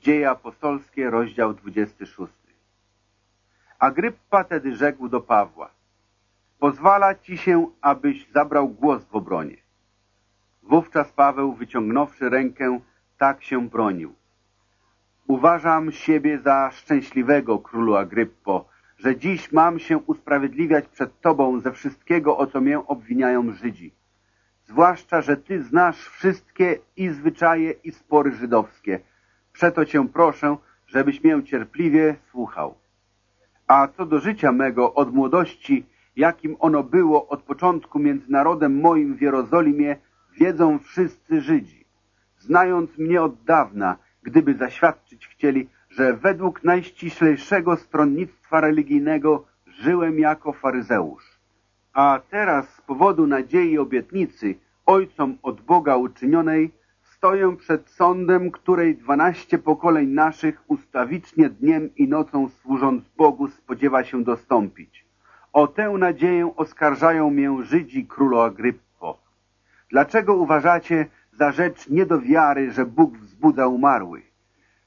Dzieje apostolskie, rozdział 26. Agryppa tedy rzekł do Pawła, pozwala ci się, abyś zabrał głos w obronie. Wówczas Paweł, wyciągnąwszy rękę, tak się bronił. Uważam siebie za szczęśliwego, królu Agryppo, że dziś mam się usprawiedliwiać przed Tobą ze wszystkiego, o co mię obwiniają Żydzi. Zwłaszcza, że Ty znasz wszystkie i zwyczaje, i spory żydowskie. Przeto Cię proszę, żebyś mię cierpliwie słuchał. A co do życia mego od młodości, jakim ono było od początku między narodem moim w Jerozolimie, wiedzą wszyscy Żydzi. Znając mnie od dawna, gdyby zaświadczyć chcieli, że według najściślejszego stronnictwa religijnego żyłem jako faryzeusz. A teraz z powodu nadziei obietnicy, ojcom od Boga uczynionej, stoję przed sądem, której dwanaście pokoleń naszych ustawicznie dniem i nocą służąc Bogu spodziewa się dostąpić. O tę nadzieję oskarżają mię Żydzi królu Agryppo. Dlaczego uważacie za rzecz nie do wiary, że Bóg wzbudza umarłych?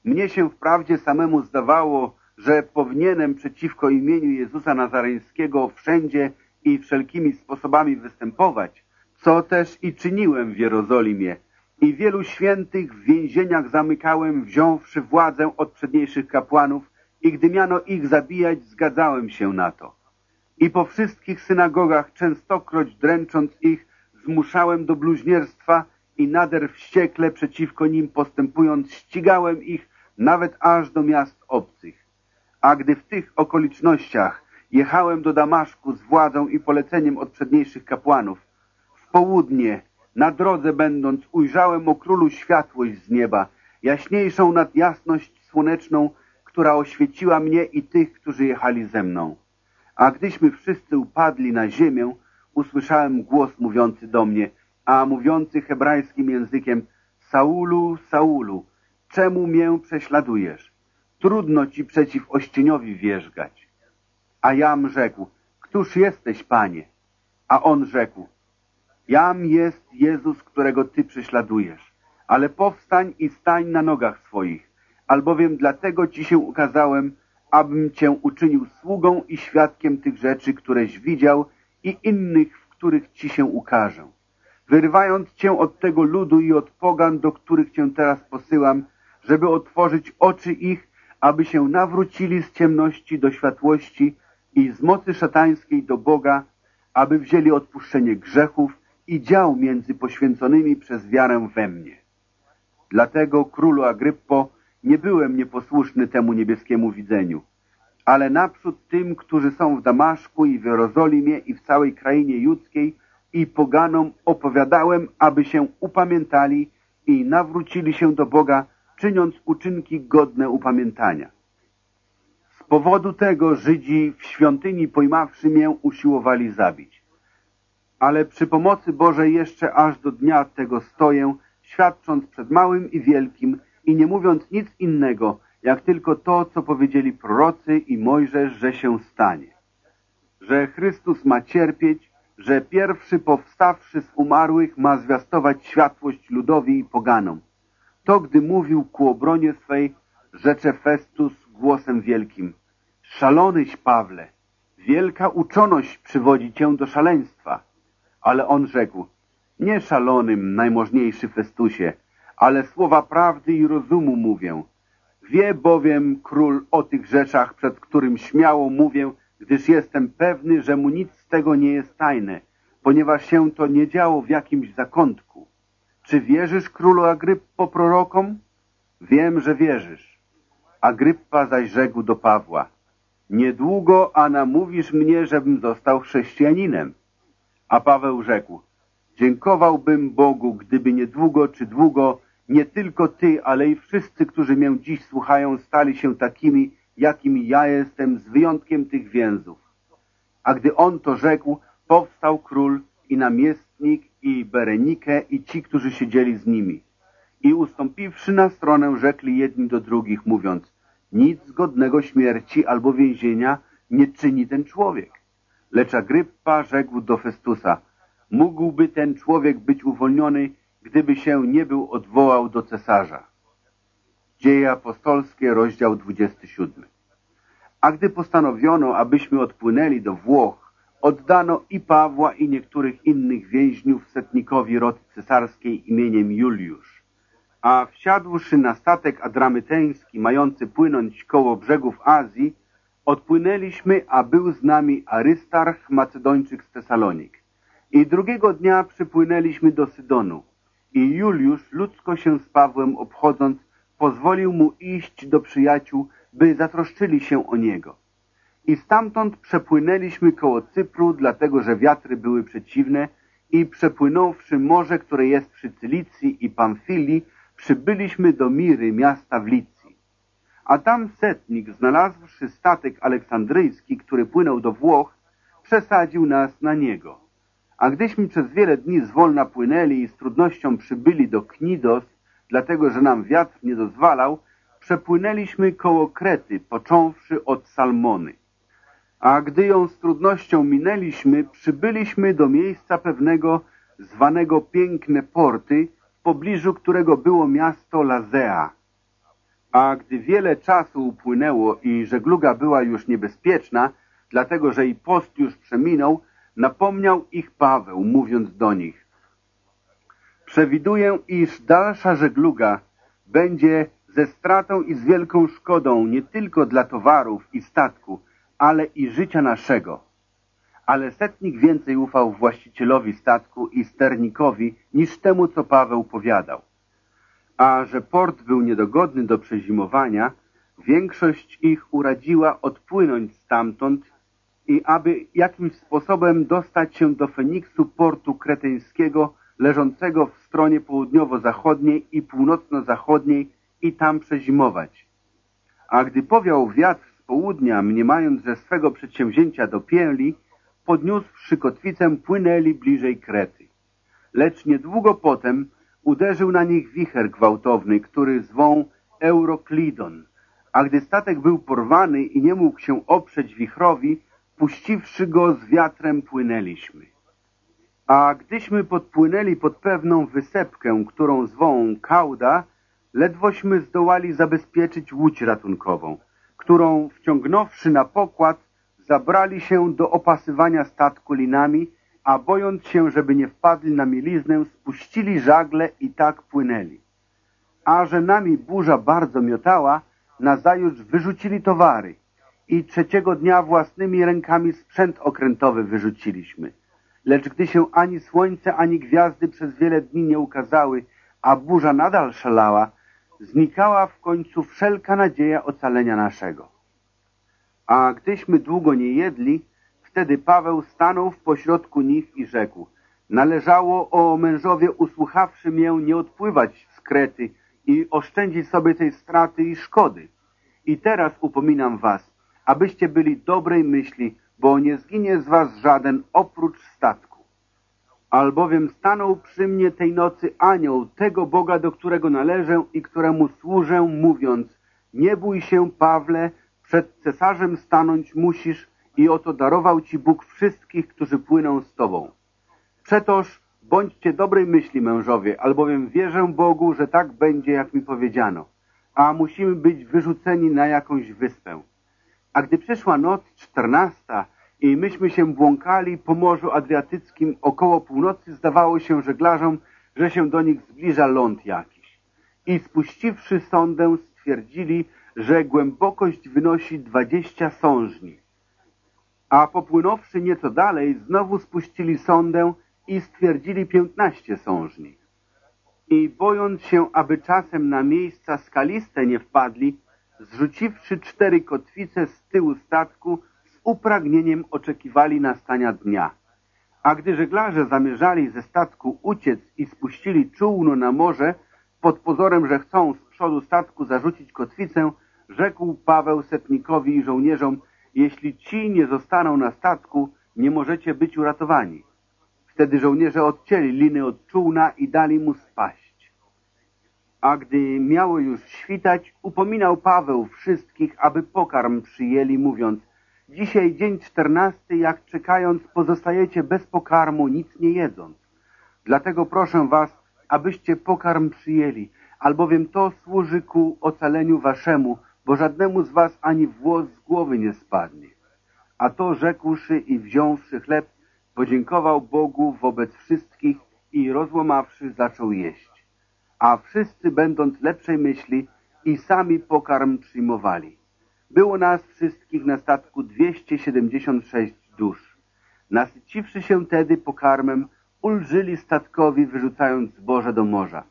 Mnie się wprawdzie samemu zdawało, że powinienem przeciwko imieniu Jezusa Nazareńskiego wszędzie i wszelkimi sposobami występować, co też i czyniłem w Jerozolimie, i wielu świętych w więzieniach zamykałem, wziąwszy władzę od przedniejszych kapłanów i gdy miano ich zabijać, zgadzałem się na to. I po wszystkich synagogach, częstokroć dręcząc ich, zmuszałem do bluźnierstwa i nader wściekle przeciwko nim postępując, ścigałem ich nawet aż do miast obcych. A gdy w tych okolicznościach jechałem do Damaszku z władzą i poleceniem od przedniejszych kapłanów, w południe na drodze będąc, ujrzałem o królu światłość z nieba, jaśniejszą nad jasność słoneczną, która oświeciła mnie i tych, którzy jechali ze mną. A gdyśmy wszyscy upadli na ziemię, usłyszałem głos mówiący do mnie, a mówiący hebrajskim językiem Saulu, Saulu, czemu mię prześladujesz? Trudno ci przeciw ościeniowi wierzgać. A jam rzekł, któż jesteś, panie? A on rzekł, Jam jest Jezus, którego Ty prześladujesz. Ale powstań i stań na nogach swoich, albowiem dlatego Ci się ukazałem, abym Cię uczynił sługą i świadkiem tych rzeczy, któreś widział i innych, w których Ci się ukażę. Wyrywając Cię od tego ludu i od pogan, do których Cię teraz posyłam, żeby otworzyć oczy ich, aby się nawrócili z ciemności do światłości i z mocy szatańskiej do Boga, aby wzięli odpuszczenie grzechów i dział między poświęconymi przez wiarę we mnie. Dlatego, królu Agryppo, nie byłem nieposłuszny temu niebieskiemu widzeniu, ale naprzód tym, którzy są w Damaszku i w Jerozolimie i w całej krainie judzkiej i poganom opowiadałem, aby się upamiętali i nawrócili się do Boga, czyniąc uczynki godne upamiętania. Z powodu tego Żydzi w świątyni pojmawszy mię usiłowali zabić ale przy pomocy Bożej jeszcze aż do dnia tego stoję, świadcząc przed małym i wielkim i nie mówiąc nic innego, jak tylko to, co powiedzieli prorocy i Mojżesz, że się stanie. Że Chrystus ma cierpieć, że pierwszy powstawszy z umarłych ma zwiastować światłość ludowi i poganom. To, gdy mówił ku obronie swej, rzecze Festus głosem wielkim. Szalonyś, Pawle, wielka uczoność przywodzi cię do szaleństwa. Ale on rzekł, nie szalonym, najmożniejszy Festusie, ale słowa prawdy i rozumu mówię. Wie bowiem król o tych rzeczach, przed którym śmiało mówię, gdyż jestem pewny, że mu nic z tego nie jest tajne, ponieważ się to nie działo w jakimś zakątku. Czy wierzysz królu Agryppo prorokom? Wiem, że wierzysz. Agryppa zaś rzekł do Pawła, niedługo, a namówisz mnie, żebym został chrześcijaninem. A Paweł rzekł, dziękowałbym Bogu, gdyby niedługo czy długo nie tylko ty, ale i wszyscy, którzy mnie dziś słuchają, stali się takimi, jakimi ja jestem, z wyjątkiem tych więzów. A gdy on to rzekł, powstał król i namiestnik i Berenike i ci, którzy siedzieli z nimi. I ustąpiwszy na stronę, rzekli jedni do drugich, mówiąc, nic godnego śmierci albo więzienia nie czyni ten człowiek. Lecz Agryppa rzekł do Festusa, mógłby ten człowiek być uwolniony, gdyby się nie był odwołał do cesarza. Dzieje apostolskie, rozdział 27. A gdy postanowiono, abyśmy odpłynęli do Włoch, oddano i Pawła i niektórych innych więźniów setnikowi roty cesarskiej imieniem Juliusz. A wsiadłszy na statek adramyteński, mający płynąć koło brzegów Azji, odpłynęliśmy, a był z nami Arystarch, Macedończyk z Tesalonik. I drugiego dnia przypłynęliśmy do Sydonu. I Juliusz, ludzko się z Pawłem obchodząc, pozwolił mu iść do przyjaciół, by zatroszczyli się o niego. I stamtąd przepłynęliśmy koło Cypru, dlatego że wiatry były przeciwne i przepłynąwszy morze, które jest przy Cylicji i Pamfilii, przybyliśmy do Miry, miasta w Licji. A tam setnik, znalazłszy statek aleksandryjski, który płynął do Włoch, przesadził nas na niego. A gdyśmy przez wiele dni zwolna płynęli i z trudnością przybyli do Knidos, dlatego że nam wiatr nie dozwalał, przepłynęliśmy koło Krety, począwszy od Salmony. A gdy ją z trudnością minęliśmy, przybyliśmy do miejsca pewnego zwanego Piękne Porty, w pobliżu którego było miasto Lazea. A gdy wiele czasu upłynęło i żegluga była już niebezpieczna, dlatego że i post już przeminął, napomniał ich Paweł, mówiąc do nich Przewiduję, iż dalsza żegluga będzie ze stratą i z wielką szkodą nie tylko dla towarów i statku, ale i życia naszego. Ale setnik więcej ufał właścicielowi statku i sternikowi niż temu, co Paweł powiadał. A że port był niedogodny do przezimowania, większość ich uradziła odpłynąć stamtąd i aby jakimś sposobem dostać się do Feniksu portu kretyńskiego leżącego w stronie południowo-zachodniej i północno-zachodniej i tam przezimować. A gdy powiał wiatr z południa, mniemając, że swego przedsięwzięcia dopięli, podniósłszy kotwicę, płynęli bliżej Krety. Lecz niedługo potem uderzył na nich wicher gwałtowny, który zwą Euroklidon, a gdy statek był porwany i nie mógł się oprzeć wichrowi, puściwszy go z wiatrem płynęliśmy. A gdyśmy podpłynęli pod pewną wysepkę, którą zwą Kauda, ledwośmy zdołali zabezpieczyć łódź ratunkową, którą wciągnąwszy na pokład, zabrali się do opasywania statku linami, a bojąc się, żeby nie wpadli na mieliznę, spuścili żagle i tak płynęli. A że nami burza bardzo miotała, nazajutrz wyrzucili towary i trzeciego dnia własnymi rękami sprzęt okrętowy wyrzuciliśmy. Lecz gdy się ani słońce, ani gwiazdy przez wiele dni nie ukazały, a burza nadal szalała, znikała w końcu wszelka nadzieja ocalenia naszego. A gdyśmy długo nie jedli, wtedy Paweł stanął w pośrodku nich i rzekł Należało, o mężowie, usłuchawszy mię, nie odpływać z Krety i oszczędzić sobie tej straty i szkody. I teraz upominam was, abyście byli dobrej myśli, bo nie zginie z was żaden oprócz statku. Albowiem stanął przy mnie tej nocy anioł tego Boga, do którego należę i któremu służę, mówiąc Nie bój się, Pawle, przed cesarzem stanąć musisz i oto darował ci Bóg wszystkich, którzy płyną z tobą. Przetoż bądźcie dobrej myśli, mężowie, albowiem wierzę Bogu, że tak będzie, jak mi powiedziano, a musimy być wyrzuceni na jakąś wyspę. A gdy przyszła noc czternasta i myśmy się błąkali po Morzu Adriatyckim około północy, zdawało się żeglarzom, że się do nich zbliża ląd jakiś. I spuściwszy sondę, stwierdzili, że głębokość wynosi dwadzieścia sążni. A popłynąwszy nieco dalej, znowu spuścili sondę i stwierdzili piętnaście sążni. I bojąc się, aby czasem na miejsca skaliste nie wpadli, zrzuciwszy cztery kotwice z tyłu statku, z upragnieniem oczekiwali nastania dnia. A gdy żeglarze zamierzali ze statku uciec i spuścili czółno na morze, pod pozorem, że chcą z przodu statku zarzucić kotwicę, rzekł Paweł setnikowi i żołnierzom, jeśli ci nie zostaną na statku, nie możecie być uratowani. Wtedy żołnierze odcięli liny od czółna i dali mu spaść a gdy miało już świtać, upominał Paweł wszystkich, aby pokarm przyjęli, mówiąc Dzisiaj dzień czternasty, jak czekając pozostajecie bez pokarmu, nic nie jedząc. Dlatego proszę was, abyście pokarm przyjęli, albowiem to służy ku ocaleniu waszemu, bo żadnemu z was ani włos z głowy nie spadnie. A to rzekłszy i wziąwszy chleb, podziękował Bogu wobec wszystkich i rozłamawszy zaczął jeść. A wszyscy będąc lepszej myśli i sami pokarm przyjmowali. Było nas wszystkich na statku 276 dusz. Nasyciwszy się tedy pokarmem, ulżyli statkowi, wyrzucając zboże do morza.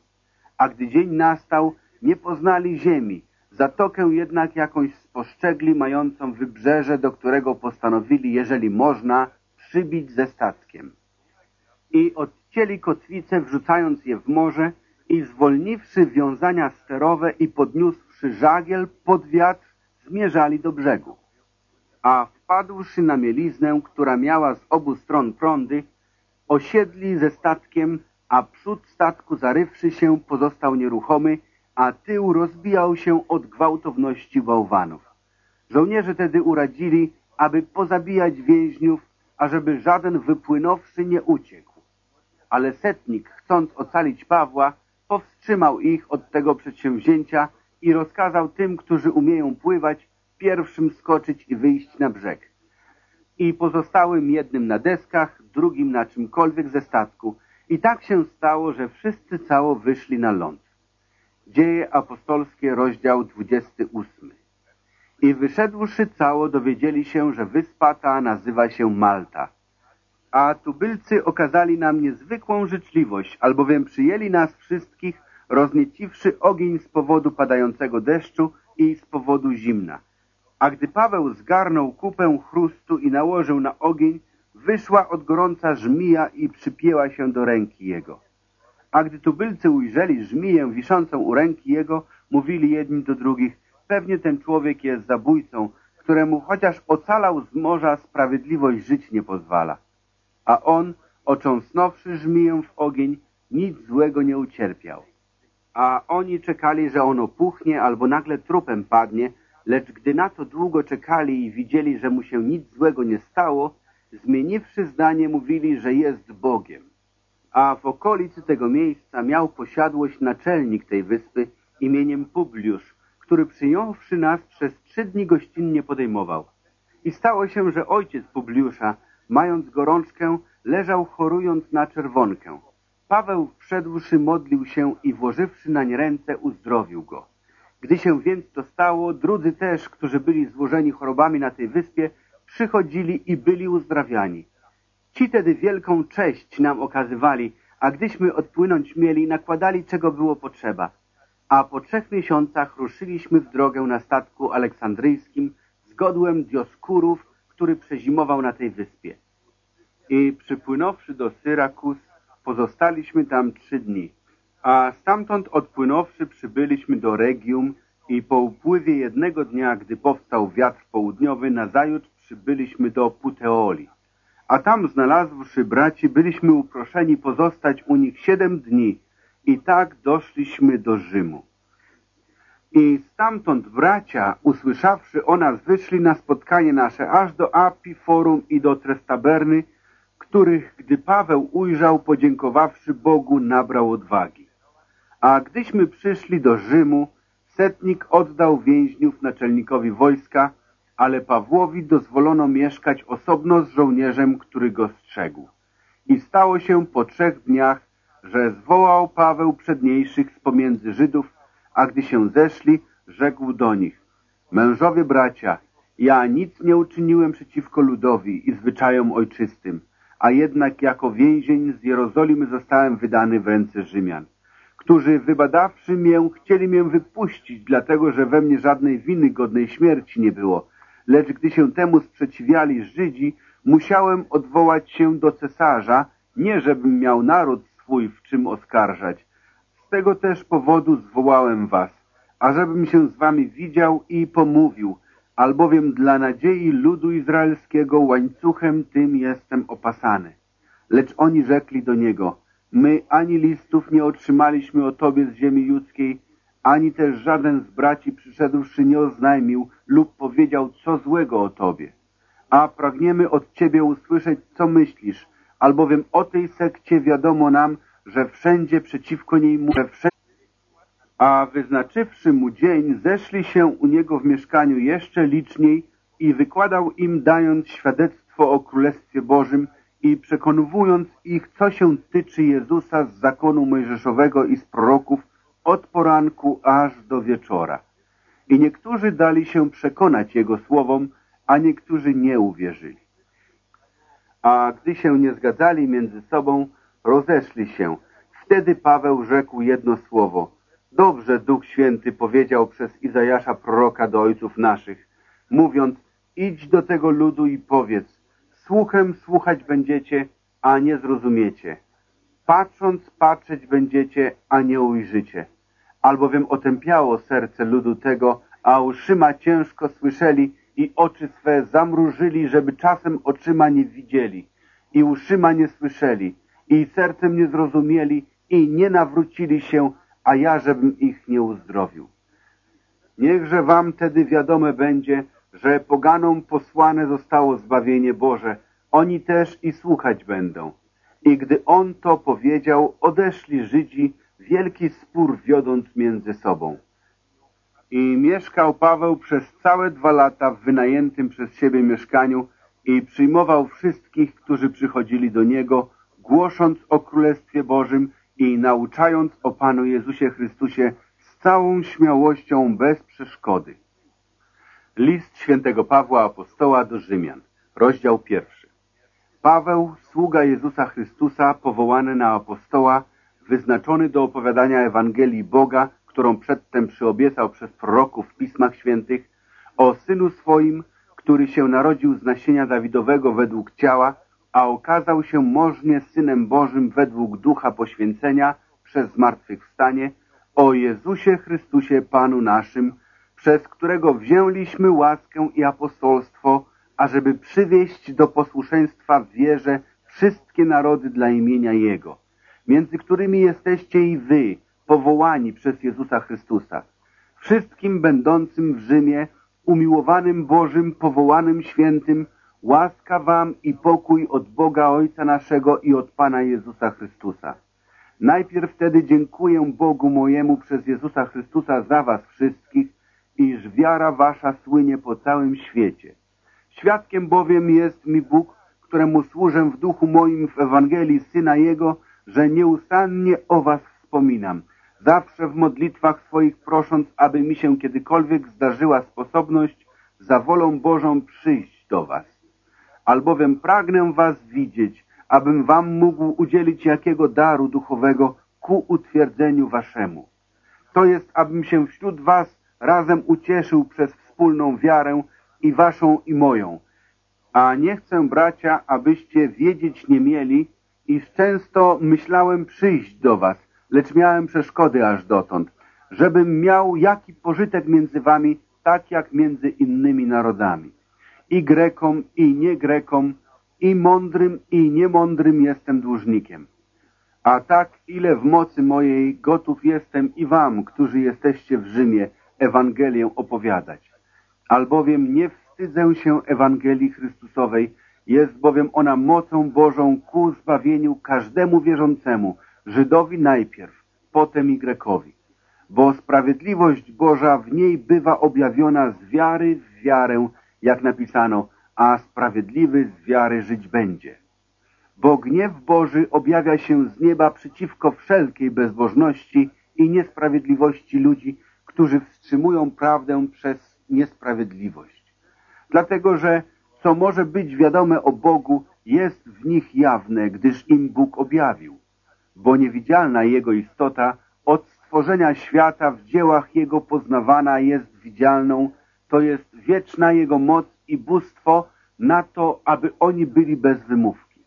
A gdy dzień nastał, nie poznali ziemi, zatokę jednak jakąś spostrzegli, mającą wybrzeże, do którego postanowili, jeżeli można, przybić ze statkiem. I odcięli kotwice, wrzucając je w morze i zwolniwszy wiązania sterowe i podniósłszy żagiel pod wiatr, zmierzali do brzegu. A wpadłszy na mieliznę, która miała z obu stron prądy, osiedli ze statkiem, a przód statku zarywszy się pozostał nieruchomy, a tył rozbijał się od gwałtowności bałwanów. Żołnierze tedy uradzili, aby pozabijać więźniów, ażeby żaden wypłynąwszy nie uciekł. Ale setnik, chcąc ocalić Pawła, powstrzymał ich od tego przedsięwzięcia i rozkazał tym, którzy umieją pływać, pierwszym skoczyć i wyjść na brzeg. I pozostałym jednym na deskach, drugim na czymkolwiek ze statku. I tak się stało, że wszyscy cało wyszli na ląd. Dzieje apostolskie, rozdział 28. I wyszedłszy cało, dowiedzieli się, że wyspa ta nazywa się Malta. A tubylcy okazali nam niezwykłą życzliwość, albowiem przyjęli nas wszystkich, roznieciwszy ogień z powodu padającego deszczu i z powodu zimna. A gdy Paweł zgarnął kupę chrustu i nałożył na ogień, wyszła od gorąca żmija i przypięła się do ręki jego. A gdy tubylcy ujrzeli żmiję wiszącą u ręki jego, mówili jedni do drugich, pewnie ten człowiek jest zabójcą, któremu chociaż ocalał z morza, sprawiedliwość żyć nie pozwala. A on, ocząsnąwszy żmiję w ogień, nic złego nie ucierpiał. A oni czekali, że ono puchnie albo nagle trupem padnie, lecz gdy na to długo czekali i widzieli, że mu się nic złego nie stało, zmieniwszy zdanie, mówili, że jest Bogiem. A w okolicy tego miejsca miał posiadłość naczelnik tej wyspy imieniem Publiusz, który przyjąwszy nas przez trzy dni gościnnie podejmował. I stało się, że ojciec Publiusza, mając gorączkę, leżał chorując na czerwonkę. Paweł wszedłszy modlił się i włożywszy nań ręce uzdrowił go. Gdy się więc to stało, drudzy też, którzy byli złożeni chorobami na tej wyspie, przychodzili i byli uzdrawiani. Ci tedy wielką cześć nam okazywali, a gdyśmy odpłynąć mieli, nakładali czego było potrzeba. A po trzech miesiącach ruszyliśmy w drogę na statku aleksandryjskim z godłem Dioskurów, który przezimował na tej wyspie. I przypłynąwszy do Syrakus, pozostaliśmy tam trzy dni. A stamtąd odpłynąwszy przybyliśmy do Regium i po upływie jednego dnia, gdy powstał wiatr południowy, nazajutrz przybyliśmy do Puteoli. A tam znalazłszy braci, byliśmy uproszeni pozostać u nich siedem dni i tak doszliśmy do Rzymu. I stamtąd bracia, usłyszawszy o nas, wyszli na spotkanie nasze aż do Api, Forum i do Trestaberny, których, gdy Paweł ujrzał, podziękowawszy Bogu, nabrał odwagi. A gdyśmy przyszli do Rzymu, setnik oddał więźniów naczelnikowi wojska, ale Pawłowi dozwolono mieszkać osobno z żołnierzem, który go strzegł. I stało się po trzech dniach, że zwołał Paweł przedniejszych z pomiędzy Żydów, a gdy się zeszli, rzekł do nich, mężowie bracia, ja nic nie uczyniłem przeciwko ludowi i zwyczajom ojczystym, a jednak jako więzień z Jerozolimy zostałem wydany w ręce Rzymian, którzy wybadawszy mię, chcieli mię wypuścić, dlatego że we mnie żadnej winy godnej śmierci nie było, lecz gdy się temu sprzeciwiali Żydzi, musiałem odwołać się do cesarza, nie żebym miał naród swój w czym oskarżać. Z tego też powodu zwołałem was, ażebym się z wami widział i pomówił, albowiem dla nadziei ludu izraelskiego łańcuchem tym jestem opasany. Lecz oni rzekli do niego, my ani listów nie otrzymaliśmy o tobie z ziemi judzkiej, ani też żaden z braci przyszedłszy nie oznajmił lub powiedział co złego o tobie. A pragniemy od ciebie usłyszeć, co myślisz, albowiem o tej sekcie wiadomo nam, że wszędzie przeciwko niej wszędzie A wyznaczywszy mu dzień, zeszli się u niego w mieszkaniu jeszcze liczniej i wykładał im, dając świadectwo o Królestwie Bożym i przekonywując ich, co się tyczy Jezusa z zakonu mojżeszowego i z proroków od poranku aż do wieczora. I niektórzy dali się przekonać Jego słowom, a niektórzy nie uwierzyli. A gdy się nie zgadzali między sobą, rozeszli się. Wtedy Paweł rzekł jedno słowo. Dobrze Duch Święty powiedział przez Izajasza proroka do ojców naszych, mówiąc, idź do tego ludu i powiedz, słuchem słuchać będziecie, a nie zrozumiecie. Patrząc patrzeć będziecie, a nie ujrzycie. Albowiem otępiało serce ludu tego, a uszyma ciężko słyszeli i oczy swe zamrużyli, żeby czasem oczyma nie widzieli i uszyma nie słyszeli i sercem nie zrozumieli i nie nawrócili się, a ja żebym ich nie uzdrowił. Niechże wam tedy wiadome będzie, że poganom posłane zostało zbawienie Boże, oni też i słuchać będą. I gdy on to powiedział, odeszli Żydzi, wielki spór wiodąc między sobą. I mieszkał Paweł przez całe dwa lata w wynajętym przez siebie mieszkaniu i przyjmował wszystkich, którzy przychodzili do niego, głosząc o Królestwie Bożym i nauczając o Panu Jezusie Chrystusie z całą śmiałością bez przeszkody. List świętego Pawła Apostoła do Rzymian, rozdział pierwszy. Paweł, sługa Jezusa Chrystusa, powołany na apostoła, wyznaczony do opowiadania Ewangelii Boga, którą przedtem przyobiecał przez proroków w Pismach Świętych, o Synu swoim, który się narodził z nasienia Dawidowego według ciała, a okazał się możnie Synem Bożym według ducha poświęcenia przez zmartwychwstanie, o Jezusie Chrystusie Panu naszym, przez którego wzięliśmy łaskę i apostolstwo, ażeby przywieść do posłuszeństwa w wierze wszystkie narody dla imienia Jego, między którymi jesteście i wy, powołani przez Jezusa Chrystusa. Wszystkim będącym w Rzymie, umiłowanym Bożym, powołanym świętym, łaska wam i pokój od Boga Ojca naszego i od Pana Jezusa Chrystusa. Najpierw wtedy dziękuję Bogu mojemu przez Jezusa Chrystusa za was wszystkich, iż wiara wasza słynie po całym świecie. Świadkiem bowiem jest mi Bóg, któremu służę w duchu moim w Ewangelii Syna Jego, że nieustannie o was wspominam, zawsze w modlitwach swoich prosząc, aby mi się kiedykolwiek zdarzyła sposobność za wolą Bożą przyjść do was. Albowiem pragnę was widzieć, abym wam mógł udzielić jakiego daru duchowego ku utwierdzeniu waszemu. To jest, abym się wśród was razem ucieszył przez wspólną wiarę i waszą i moją. A nie chcę, bracia, abyście wiedzieć nie mieli, iż często myślałem przyjść do was, lecz miałem przeszkody aż dotąd, żebym miał jaki pożytek między wami, tak jak między innymi narodami. I Grekom, i nie Grekom, i mądrym, i niemądrym jestem dłużnikiem. A tak, ile w mocy mojej gotów jestem i wam, którzy jesteście w Rzymie, Ewangelię opowiadać. Albowiem nie wstydzę się Ewangelii Chrystusowej, jest bowiem ona mocą Bożą ku zbawieniu każdemu wierzącemu, Żydowi najpierw, potem i Grekowi. Bo sprawiedliwość Boża w niej bywa objawiona z wiary w wiarę, jak napisano, a sprawiedliwy z wiary żyć będzie. Bo gniew Boży objawia się z nieba przeciwko wszelkiej bezbożności i niesprawiedliwości ludzi, którzy wstrzymują prawdę przez niesprawiedliwość. Dlatego, że co może być wiadome o Bogu, jest w nich jawne, gdyż im Bóg objawił. Bo niewidzialna Jego istota od stworzenia świata w dziełach Jego poznawana jest widzialną, to jest wieczna Jego moc i bóstwo na to, aby oni byli bez wymówki.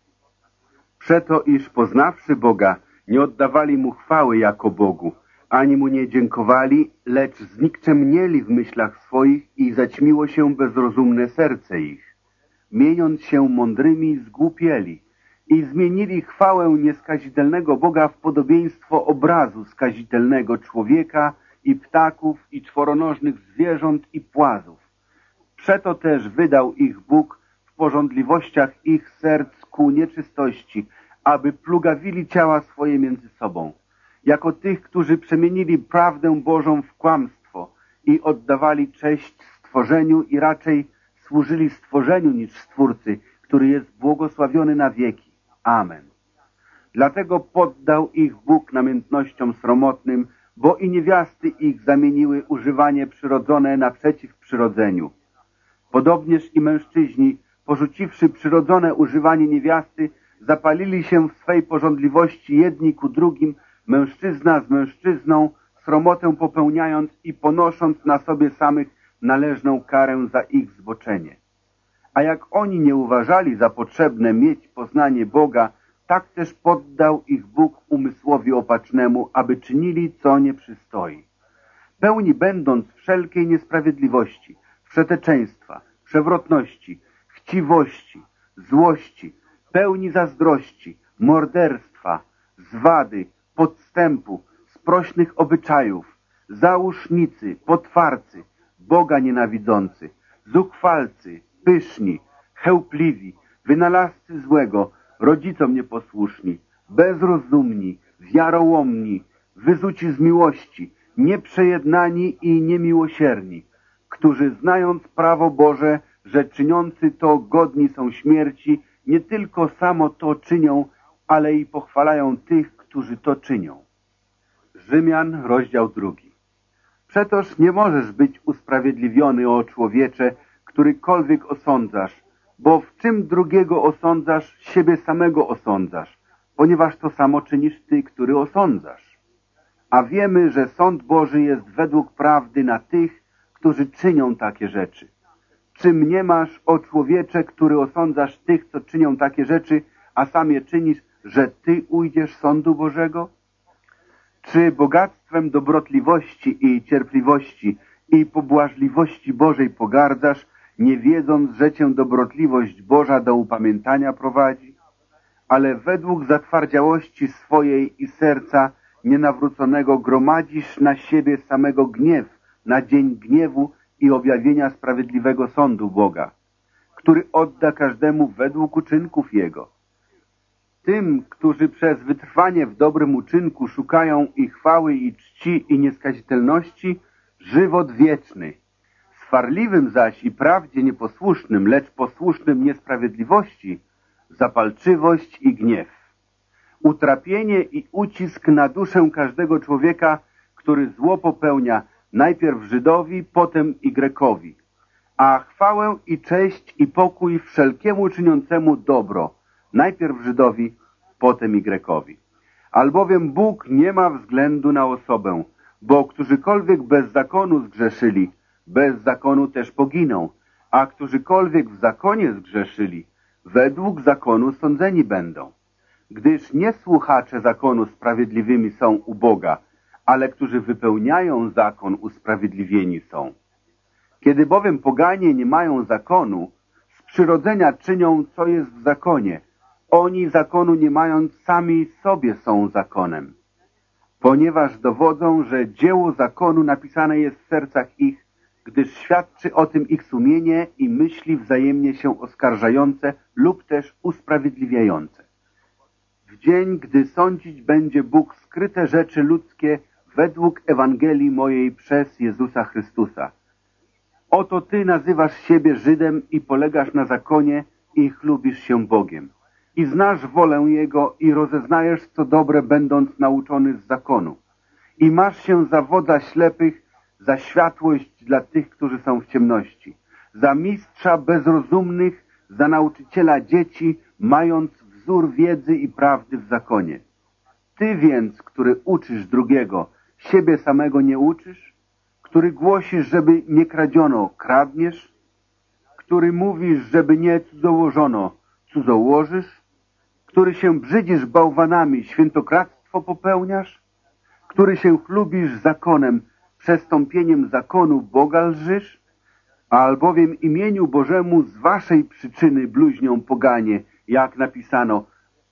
Przeto, iż poznawszy Boga, nie oddawali Mu chwały jako Bogu, ani Mu nie dziękowali, lecz znikczemnieli w myślach swoich i zaćmiło się bezrozumne serce ich. Mieniąc się mądrymi, zgłupieli i zmienili chwałę nieskazitelnego Boga w podobieństwo obrazu skazitelnego człowieka i ptaków i czworonożnych zwierząt i płazów. Przeto też wydał ich Bóg w porządliwościach ich serc ku nieczystości, aby plugawili ciała swoje między sobą jako tych, którzy przemienili prawdę Bożą w kłamstwo i oddawali cześć stworzeniu i raczej służyli stworzeniu niż Stwórcy, który jest błogosławiony na wieki. Amen. Dlatego poddał ich Bóg namiętnościom sromotnym, bo i niewiasty ich zamieniły używanie przyrodzone naprzeciw przyrodzeniu. Podobnież i mężczyźni, porzuciwszy przyrodzone używanie niewiasty, zapalili się w swej porządliwości jedni ku drugim, mężczyzna z mężczyzną, sromotę popełniając i ponosząc na sobie samych należną karę za ich zboczenie. A jak oni nie uważali za potrzebne mieć poznanie Boga, tak też poddał ich Bóg umysłowi opacznemu, aby czynili, co nie przystoi. Pełni będąc wszelkiej niesprawiedliwości, wszeteczeństwa, przewrotności, chciwości, złości, pełni zazdrości, morderstwa, zwady, podstępu, sprośnych obyczajów, załóżnicy, potwarcy, Boga nienawidzący, zuchwalcy, pyszni, chełpliwi, wynalazcy złego, rodzicom nieposłuszni, bezrozumni, wiarołomni, wyzuci z miłości, nieprzejednani i niemiłosierni, którzy znając prawo Boże, że czyniący to godni są śmierci, nie tylko samo to czynią, ale i pochwalają tych, którzy to czynią. Rzymian, rozdział drugi. Przetoż nie możesz być usprawiedliwiony, o człowiecze, którykolwiek osądzasz, bo w czym drugiego osądzasz, siebie samego osądzasz, ponieważ to samo czynisz ty, który osądzasz. A wiemy, że sąd Boży jest według prawdy na tych, którzy czynią takie rzeczy. Czy mnie masz, o człowiecze, który osądzasz tych, co czynią takie rzeczy, a sam je czynisz, że ty ujdziesz sądu Bożego? Czy bogactwem dobrotliwości i cierpliwości i pobłażliwości Bożej pogardzasz, nie wiedząc, że cię dobrotliwość Boża do upamiętania prowadzi? Ale według zatwardziałości swojej i serca nienawróconego gromadzisz na siebie samego gniew na dzień gniewu i objawienia sprawiedliwego sądu Boga, który odda każdemu według uczynków Jego. Tym, którzy przez wytrwanie w dobrym uczynku szukają i chwały, i czci, i nieskazitelności, żywot wieczny. Swarliwym zaś i prawdzie nieposłusznym, lecz posłusznym niesprawiedliwości, zapalczywość i gniew. Utrapienie i ucisk na duszę każdego człowieka, który zło popełnia, najpierw Żydowi, potem i Grekowi, a chwałę i cześć i pokój wszelkiemu czyniącemu dobro, najpierw Żydowi, potem i Grekowi. Albowiem Bóg nie ma względu na osobę, bo którzykolwiek bez zakonu zgrzeszyli, bez zakonu też poginą, a którzykolwiek w zakonie zgrzeszyli, według zakonu sądzeni będą. Gdyż nie słuchacze zakonu sprawiedliwymi są u Boga, ale którzy wypełniają zakon, usprawiedliwieni są. Kiedy bowiem poganie nie mają zakonu, z przyrodzenia czynią, co jest w zakonie. Oni zakonu nie mając, sami sobie są zakonem. Ponieważ dowodzą, że dzieło zakonu napisane jest w sercach ich, gdyż świadczy o tym ich sumienie i myśli wzajemnie się oskarżające lub też usprawiedliwiające. W dzień, gdy sądzić będzie Bóg skryte rzeczy ludzkie według Ewangelii mojej przez Jezusa Chrystusa. Oto Ty nazywasz siebie Żydem i polegasz na zakonie i chlubisz się Bogiem. I znasz wolę Jego i rozeznajesz, co dobre, będąc nauczony z zakonu. I masz się za wodza ślepych, za światłość dla tych, którzy są w ciemności, za mistrza bezrozumnych, za nauczyciela dzieci, mając wzór wiedzy i prawdy w zakonie. Ty więc, który uczysz drugiego, siebie samego nie uczysz? Który głosisz, żeby nie kradziono, kradniesz? Który mówisz, żeby nie cudzołożono, cudzołożysz? Który się brzydzisz bałwanami, świętokradztwo popełniasz? Który się chlubisz zakonem, przestąpieniem zakonu Boga lżysz? Albowiem imieniu Bożemu z waszej przyczyny bluźnią poganie, jak napisano,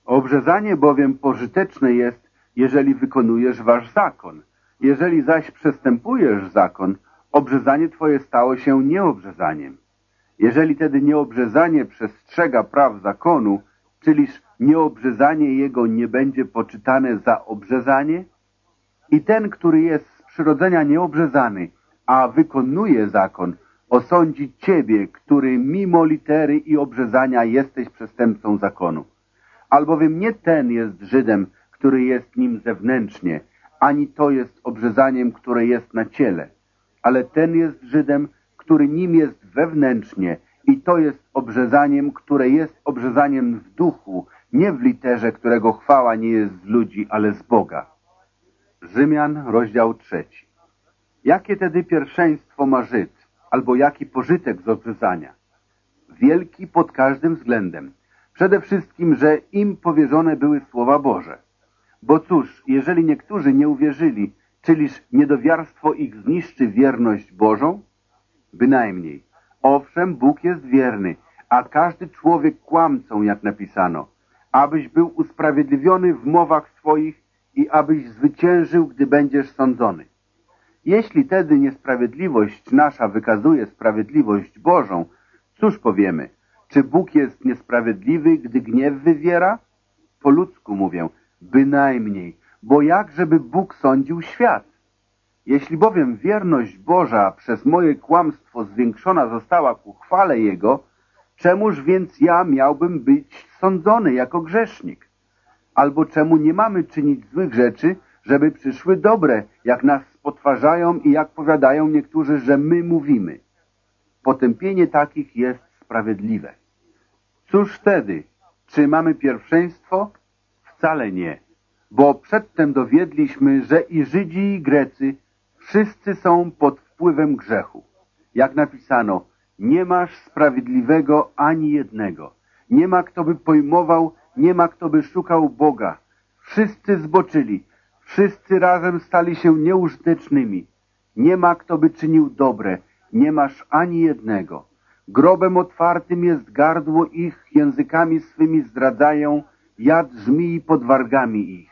obrzezanie bowiem pożyteczne jest, jeżeli wykonujesz wasz zakon. Jeżeli zaś przestępujesz zakon, obrzezanie twoje stało się nieobrzezaniem. Jeżeli tedy nieobrzezanie przestrzega praw zakonu, czyliż nieobrzezanie jego nie będzie poczytane za obrzezanie? I ten, który jest z przyrodzenia nieobrzezany, a wykonuje zakon, osądzi ciebie, który mimo litery i obrzezania jesteś przestępcą zakonu. Albowiem nie ten jest Żydem, który jest nim zewnętrznie, ani to jest obrzezaniem, które jest na ciele, ale ten jest Żydem, który nim jest wewnętrznie i to jest obrzezaniem, które jest obrzezaniem w duchu, nie w literze, którego chwała nie jest z ludzi, ale z Boga. Rzymian, rozdział trzeci. Jakie tedy pierwszeństwo ma Żyd, albo jaki pożytek z obrzezania? Wielki pod każdym względem. Przede wszystkim, że im powierzone były słowa Boże. Bo cóż, jeżeli niektórzy nie uwierzyli, czyliż niedowiarstwo ich zniszczy wierność Bożą? Bynajmniej. Owszem, Bóg jest wierny, a każdy człowiek kłamcą, jak napisano, abyś był usprawiedliwiony w mowach swoich i abyś zwyciężył, gdy będziesz sądzony. Jeśli tedy niesprawiedliwość nasza wykazuje sprawiedliwość Bożą, cóż powiemy? Czy Bóg jest niesprawiedliwy, gdy gniew wywiera? Po ludzku mówię, bynajmniej, bo jak żeby Bóg sądził świat? Jeśli bowiem wierność Boża przez moje kłamstwo zwiększona została ku chwale Jego, czemuż więc ja miałbym być sądzony jako grzesznik? Albo czemu nie mamy czynić złych rzeczy, żeby przyszły dobre, jak nas spotwarzają i jak powiadają niektórzy, że my mówimy? Potępienie takich jest sprawiedliwe. Cóż wtedy? Czy mamy pierwszeństwo? Wcale nie, bo przedtem dowiedliśmy, że i Żydzi i Grecy wszyscy są pod wpływem grzechu. Jak napisano, nie masz sprawiedliwego ani jednego. Nie ma kto by pojmował, nie ma kto by szukał Boga. Wszyscy zboczyli, wszyscy razem stali się nieużytecznymi. Nie ma kto by czynił dobre, nie masz ani jednego. Grobem otwartym jest gardło ich, językami swymi zdradzają, jad żmii pod wargami ich,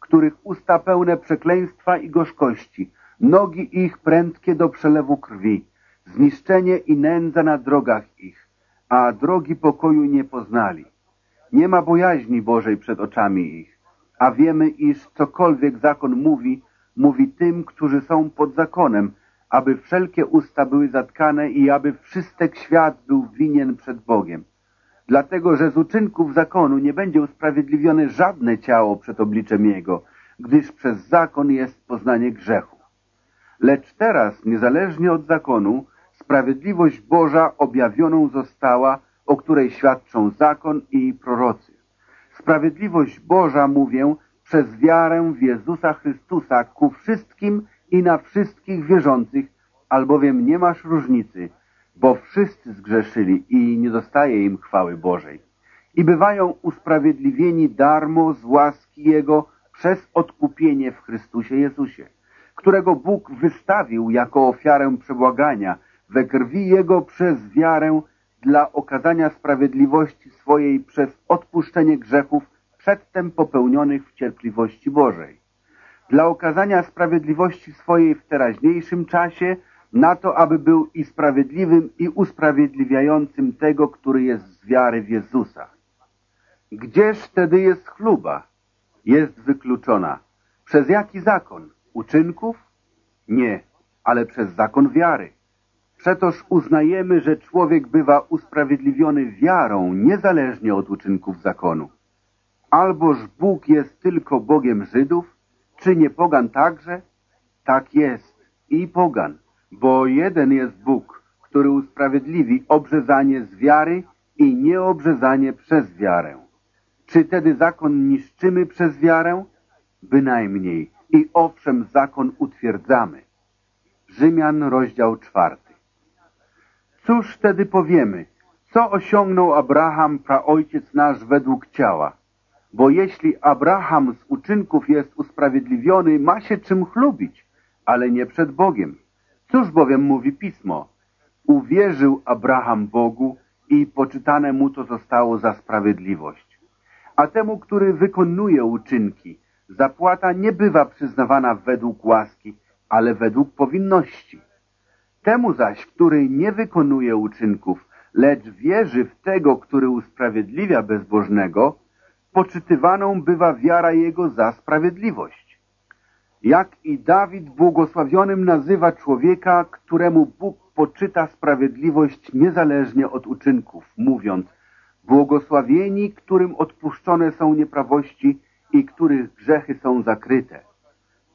których usta pełne przekleństwa i gorzkości, nogi ich prędkie do przelewu krwi, zniszczenie i nędza na drogach ich, a drogi pokoju nie poznali. Nie ma bojaźni Bożej przed oczami ich, a wiemy, iż cokolwiek zakon mówi, mówi tym, którzy są pod zakonem, aby wszelkie usta były zatkane i aby wszystek świat był winien przed Bogiem. Dlatego, że z uczynków zakonu nie będzie usprawiedliwione żadne ciało przed obliczem Jego, gdyż przez zakon jest poznanie grzechu. Lecz teraz, niezależnie od zakonu, sprawiedliwość Boża objawioną została, o której świadczą zakon i prorocy. Sprawiedliwość Boża, mówię, przez wiarę w Jezusa Chrystusa ku wszystkim i na wszystkich wierzących, albowiem nie masz różnicy, bo wszyscy zgrzeszyli i nie dostaje im chwały Bożej. I bywają usprawiedliwieni darmo z łaski Jego przez odkupienie w Chrystusie Jezusie, którego Bóg wystawił jako ofiarę przebłagania we krwi Jego przez wiarę dla okazania sprawiedliwości swojej przez odpuszczenie grzechów przedtem popełnionych w cierpliwości Bożej. Dla okazania sprawiedliwości swojej w teraźniejszym czasie na to, aby był i sprawiedliwym, i usprawiedliwiającym tego, który jest z wiary w Jezusa. Gdzież wtedy jest chluba? Jest wykluczona. Przez jaki zakon? Uczynków? Nie, ale przez zakon wiary. Przetoż uznajemy, że człowiek bywa usprawiedliwiony wiarą, niezależnie od uczynków zakonu. Alboż Bóg jest tylko Bogiem Żydów, czy nie pogan także? Tak jest, i pogan bo jeden jest Bóg, który usprawiedliwi obrzezanie z wiary i nieobrzezanie przez wiarę. Czy tedy zakon niszczymy przez wiarę? Bynajmniej. I owszem, zakon utwierdzamy. Rzymian, rozdział czwarty. Cóż wtedy powiemy? Co osiągnął Abraham, praojciec nasz, według ciała? Bo jeśli Abraham z uczynków jest usprawiedliwiony, ma się czym chlubić, ale nie przed Bogiem. Cóż bowiem mówi Pismo? Uwierzył Abraham Bogu i poczytane mu to zostało za sprawiedliwość. A temu, który wykonuje uczynki, zapłata nie bywa przyznawana według łaski, ale według powinności. Temu zaś, który nie wykonuje uczynków, lecz wierzy w tego, który usprawiedliwia bezbożnego, poczytywaną bywa wiara jego za sprawiedliwość. Jak i Dawid błogosławionym nazywa człowieka, któremu Bóg poczyta sprawiedliwość niezależnie od uczynków, mówiąc Błogosławieni, którym odpuszczone są nieprawości i których grzechy są zakryte.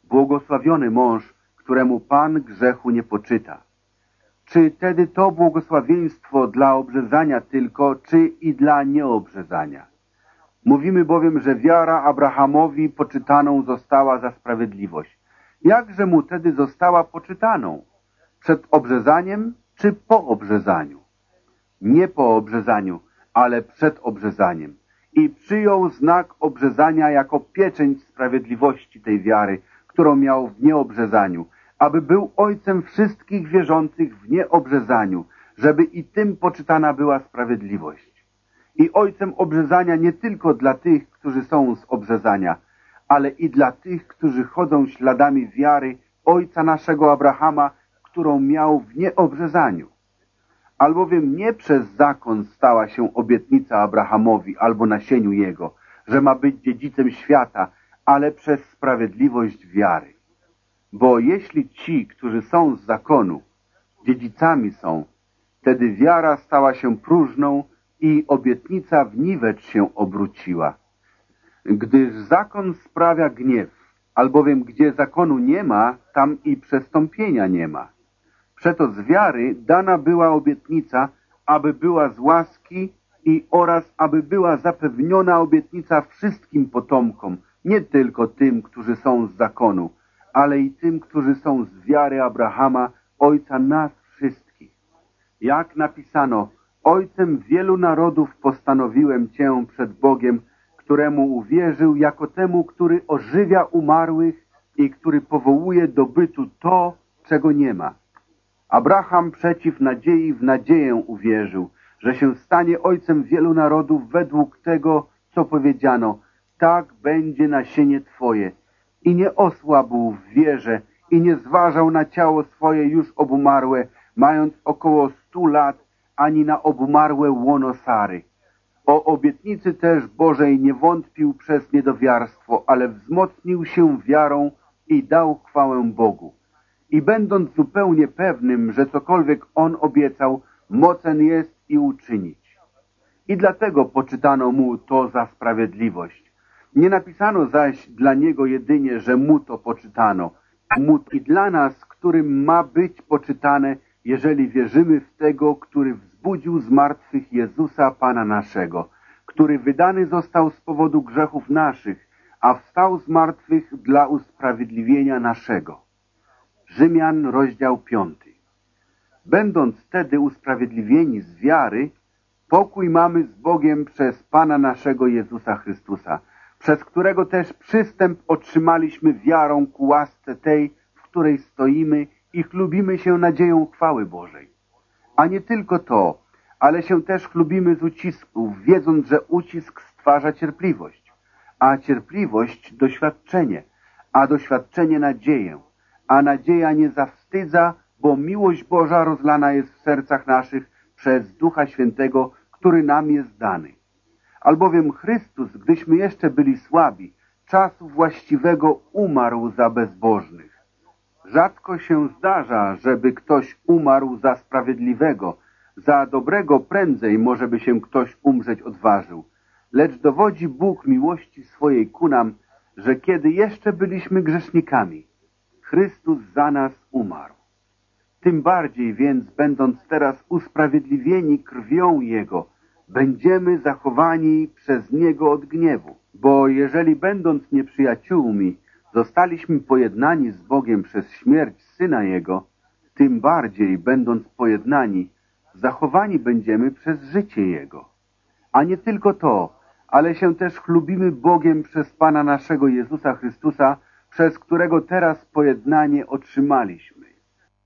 Błogosławiony mąż, któremu Pan grzechu nie poczyta. Czy tedy to błogosławieństwo dla obrzezania tylko, czy i dla nieobrzezania? Mówimy bowiem, że wiara Abrahamowi poczytaną została za sprawiedliwość. Jakże mu tedy została poczytaną? Przed obrzezaniem czy po obrzezaniu? Nie po obrzezaniu, ale przed obrzezaniem. I przyjął znak obrzezania jako pieczęć sprawiedliwości tej wiary, którą miał w nieobrzezaniu, aby był ojcem wszystkich wierzących w nieobrzezaniu, żeby i tym poczytana była sprawiedliwość. I ojcem obrzezania nie tylko dla tych, którzy są z obrzezania, ale i dla tych, którzy chodzą śladami wiary ojca naszego Abrahama, którą miał w nieobrzezaniu. Albowiem nie przez zakon stała się obietnica Abrahamowi albo nasieniu jego, że ma być dziedzicem świata, ale przez sprawiedliwość wiary. Bo jeśli ci, którzy są z zakonu, dziedzicami są, wtedy wiara stała się próżną i obietnica w niwecz się obróciła. Gdyż zakon sprawia gniew, albowiem gdzie zakonu nie ma, tam i przestąpienia nie ma. Przeto z wiary dana była obietnica, aby była z łaski i oraz aby była zapewniona obietnica wszystkim potomkom, nie tylko tym, którzy są z zakonu, ale i tym, którzy są z wiary Abrahama, ojca nas wszystkich. Jak napisano, ojcem wielu narodów postanowiłem Cię przed Bogiem, któremu uwierzył jako temu, który ożywia umarłych i który powołuje do bytu to, czego nie ma. Abraham przeciw nadziei w nadzieję uwierzył, że się stanie ojcem wielu narodów według tego, co powiedziano, tak będzie nasienie Twoje. I nie osłabł w wierze i nie zważał na ciało swoje już obumarłe, mając około stu lat, ani na obumarłe łono Sary. O obietnicy też Bożej nie wątpił przez niedowiarstwo, ale wzmocnił się wiarą i dał chwałę Bogu. I będąc zupełnie pewnym, że cokolwiek On obiecał, mocen jest i uczynić. I dlatego poczytano mu to za sprawiedliwość. Nie napisano zaś dla niego jedynie, że mu to poczytano. Mu i dla nas, którym ma być poczytane, jeżeli wierzymy w tego, który wzbudził z martwych Jezusa Pana naszego, który wydany został z powodu grzechów naszych, a wstał z martwych dla usprawiedliwienia naszego. Rzymian, rozdział piąty. Będąc wtedy usprawiedliwieni z wiary, pokój mamy z Bogiem przez Pana naszego Jezusa Chrystusa, przez którego też przystęp otrzymaliśmy wiarą ku łasce tej, w której stoimy i chlubimy się nadzieją chwały Bożej. A nie tylko to, ale się też chlubimy z ucisków, wiedząc, że ucisk stwarza cierpliwość, a cierpliwość doświadczenie, a doświadczenie nadzieję, a nadzieja nie zawstydza, bo miłość Boża rozlana jest w sercach naszych przez Ducha Świętego, który nam jest dany. Albowiem Chrystus, gdyśmy jeszcze byli słabi, czasu właściwego umarł za bezbożnych. Rzadko się zdarza, żeby ktoś umarł za sprawiedliwego, za dobrego prędzej może by się ktoś umrzeć odważył. Lecz dowodzi Bóg miłości swojej ku nam, że kiedy jeszcze byliśmy grzesznikami, Chrystus za nas umarł. Tym bardziej więc, będąc teraz usprawiedliwieni krwią Jego, będziemy zachowani przez Niego od gniewu. Bo jeżeli będąc nieprzyjaciółmi, zostaliśmy pojednani z Bogiem przez śmierć Syna Jego, tym bardziej, będąc pojednani, zachowani będziemy przez życie Jego. A nie tylko to, ale się też chlubimy Bogiem przez Pana naszego Jezusa Chrystusa, przez którego teraz pojednanie otrzymaliśmy.